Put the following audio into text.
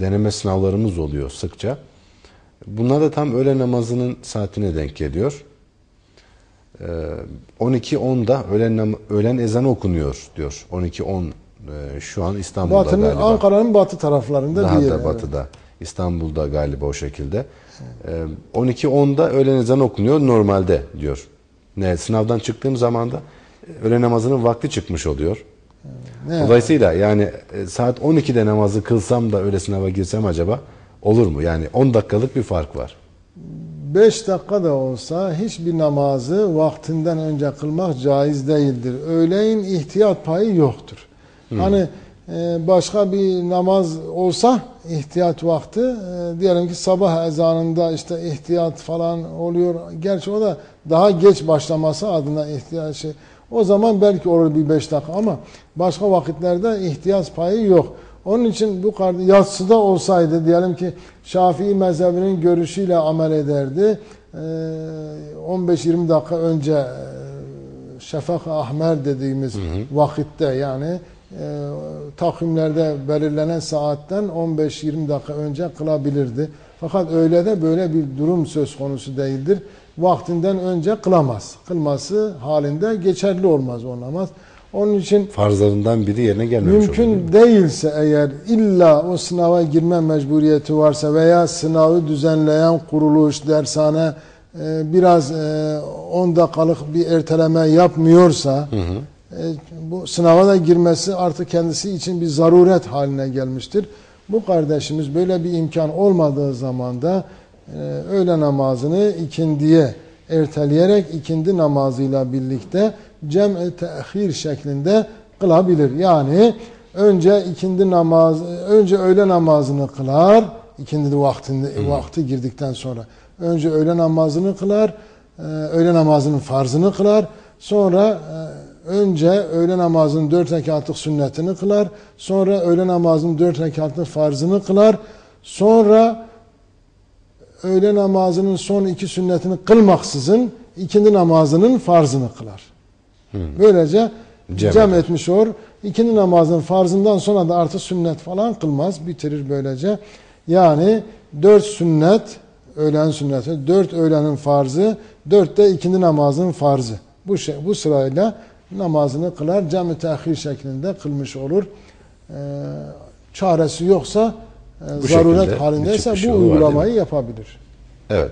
deneme sınavlarımız oluyor sıkça. Bunlar da tam öğle namazının saatine denk geliyor. Ee, 12.10'da öğlen, nam- öğlen ezanı okunuyor diyor. 12.10 e, şu an İstanbul'da Batı'nın galiba. Ankara'nın batı taraflarında Daha bir yer. da evet. batıda. İstanbul'da galiba o şekilde. Ee, 12.10'da öğlen ezanı okunuyor normalde diyor. Ne sınavdan çıktığım zaman da öğle namazının vakti çıkmış oluyor. Ne? Dolayısıyla yani e, saat 12'de namazı kılsam da öyle sınava girsem acaba olur mu? Yani 10 dakikalık bir fark var. 5 dakika da olsa hiçbir namazı vaktinden önce kılmak caiz değildir. Öğleyin ihtiyat payı yoktur. Hani e, başka bir namaz olsa ihtiyat vakti e, diyelim ki sabah ezanında işte ihtiyat falan oluyor. Gerçi o da daha geç başlaması adına ihtiyaç şey. O zaman belki olur bir 5 dakika ama başka vakitlerde ihtiyaç payı yok. Onun için bu yatsıda olsaydı diyelim ki Şafii mezhebinin görüşüyle amel ederdi. Ee, 15-20 dakika önce e, şefak ahmer dediğimiz vakitte yani e, takvimlerde belirlenen saatten 15-20 dakika önce kılabilirdi. Fakat öyle de böyle bir durum söz konusu değildir. Vaktinden önce kılamaz. Kılması halinde geçerli olmaz o namaz. Onun için Farzlarından biri yerine gelmemiş. Mümkün değilse eğer illa o sınava girme mecburiyeti varsa veya sınavı düzenleyen kuruluş, dershane e, biraz e, 10 dakikalık bir erteleme yapmıyorsa e, bu sınava da girmesi artık kendisi için bir zaruret haline gelmiştir. Bu kardeşimiz böyle bir imkan olmadığı zaman da e, öğle namazını ikindiye erteleyerek ikindi namazıyla birlikte cem-i tehir şeklinde kılabilir. Yani önce ikindi namaz, önce öğle namazını kılar, ikindi vaktinde vakti girdikten sonra önce öğle namazını kılar, e, öğle namazının farzını kılar, sonra e, önce öğle namazının dört rekatlık sünnetini kılar, sonra öğle namazının dört rekatlık farzını kılar, sonra öğle namazının son iki sünnetini kılmaksızın ikindi namazının farzını kılar. Böylece Cem cem, etmiş olur. İkindi namazının farzından sonra da artı sünnet falan kılmaz. Bitirir böylece. Yani dört sünnet, öğlen sünneti, dört öğlenin farzı, dört de ikindi namazının farzı. Bu şey, bu sırayla namazını kılar. Cem-i tehir şeklinde kılmış olur. Ee, çaresi yoksa e, Bu zaruret halindeyse bu var, uygulamayı yapabilir. Evet.